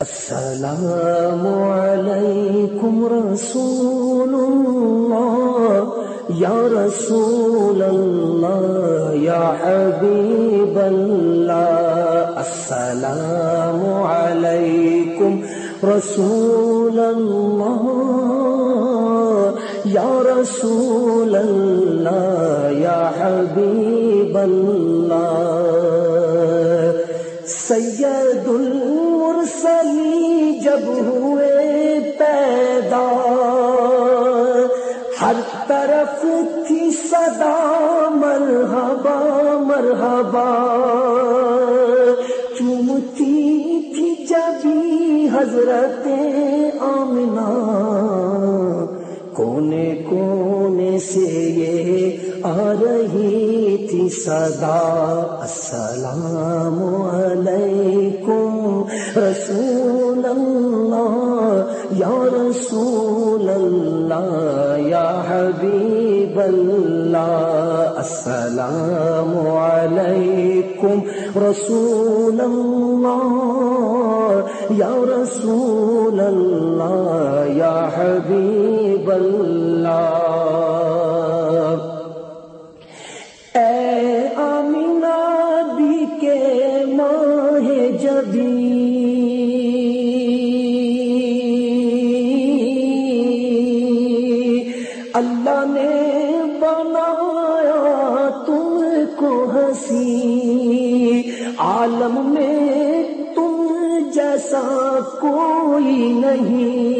السلام علیکم رسول اللہ یا رسول اللہ یا حبیب اللہ السلام علیکم رسول اللہ یا رسول اللہ یا حبیب اللہ سید اللہ المرسلی جب ہوئے پیدا، ہر طرف تھی صدا مرحبا مرحبا۔ چومتی تھی جبھی حضرت آمنا کونے کونے سے یہ آ رہی تھی صدا۔ السلام علیکم۔ رسول اللہ، یا رسول اللہ، یا حبیب اللہ، السلام علیکم رسول اللہ، یا رسول اللہ، یا حبیب اللہ اللہ نے بنایا تم کو ہنسی۔ عالم میں تم جیسا کوئی نہیں۔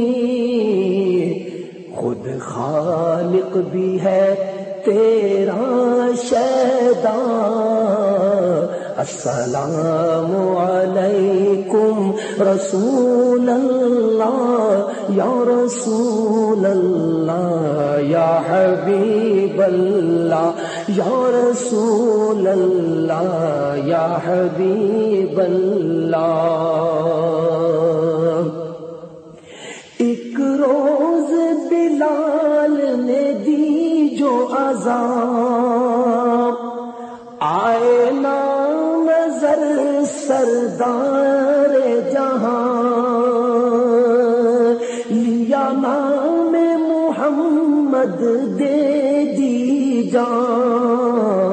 خود خالق بھی ہے تیرا شیدا السلام علیکم رسول اللہ، یا رسول اللہ، یا حبیب اللہ، یا رسول اللہ، یا حبیب اللہ۔ ایک روز بلال نے دی جو عذاب محمد دے دی جان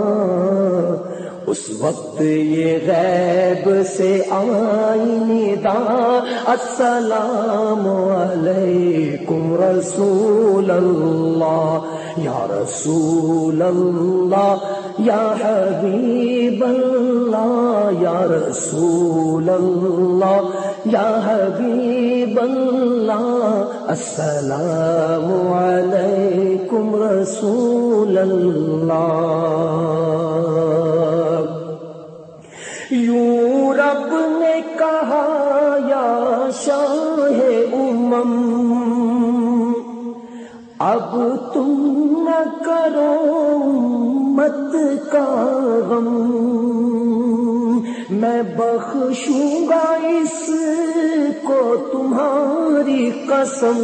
اس وقت یہ غیب سے آئی ندا، السلام علیکم رسول اللہ، یا رسول اللہ، یا حبیب اللہ، یا رسول اللہ، یا حبیب اللہ، السلام علیکم رسول اللہ۔ اب تم نہ کرو مت کا غم میں بخشوں گا اس کو تمہاری قسم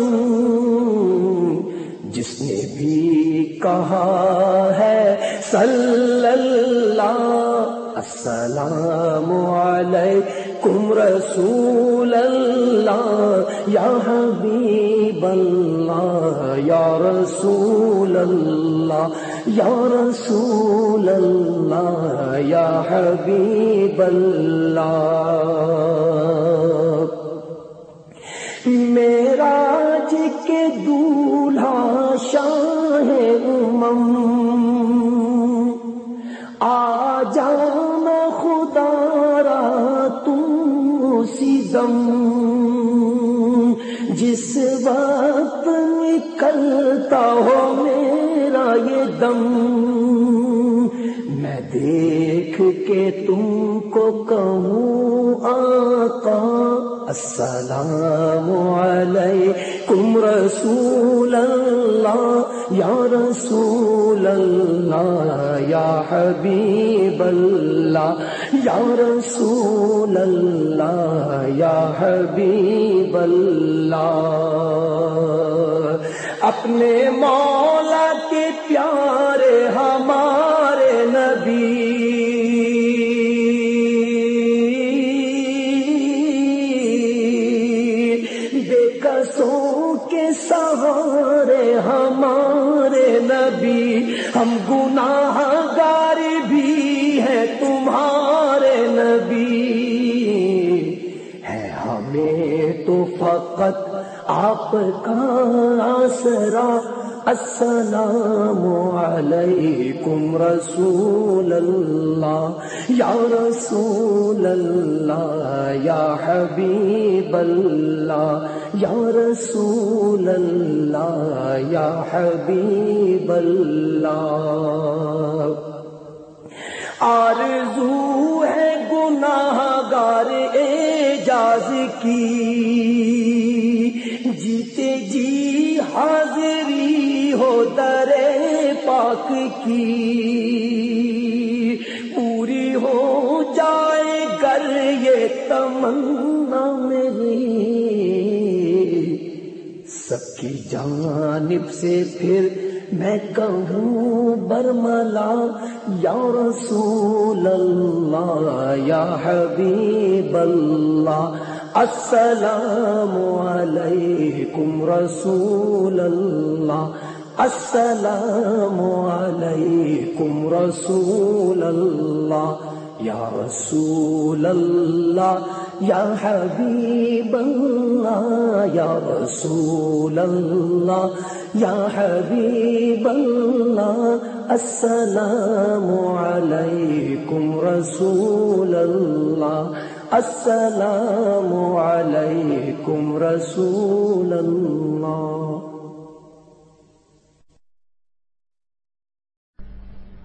جس نے بھی کہا ہے صلی اللہ السلام کم رسول اللہ، یا حبیب اللہ، یا رسول اللہ، یا رسول اللہ، یا حبیب اللہ۔ غم جس وقت نکلتا ہو میرا یہ دم۔ میں دیکھ کے تم کو کہوں۔ السلام علیکم رسول اللہ، یا رسول اللہ، یا حبیب اللہ، یا رسول اللہ، یا حبیب اللہ۔ اپنے مولا کے پیارے ہمارے سہارے ہمارے نبی، ہم گناہ گار بھی ہے تمہارے نبی۔ ہے ہمیں تو فقط آپ کا آسرا السلام علیکم رسول اللہ یا رسول اللہ یا حبیب اللہ یا رسول اللہ یا حبیب اللہ آرزو ہے گناہ گار اعجاز کی. پاک کی پوری ہو جائے گر یہ تمنا میری۔ سب کی جانب سے پھر میں کہوں برملا، یا رسول اللہ، یا حبیب اللہ، السلام علیکم رسول اللہ۔ السلام علیکم رسول اللہ یا رسول اللہ یا حبیب اللہ یا رسول اللہ یا حبیب اللہ السلام علیکم رسول اللہ السلام علیکم رسول اللہ